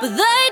but they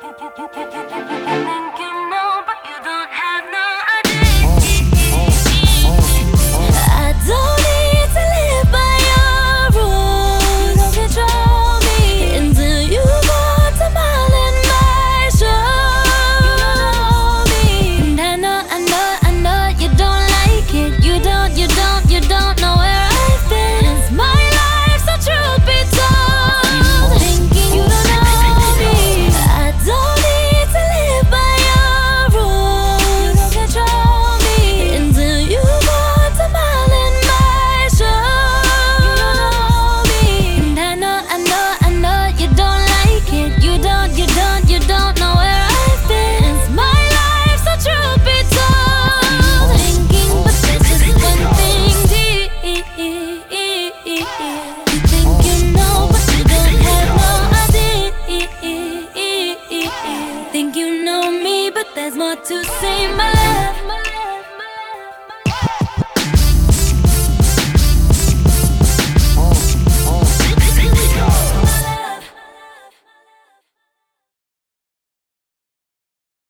Thank you. There's more to say, my love.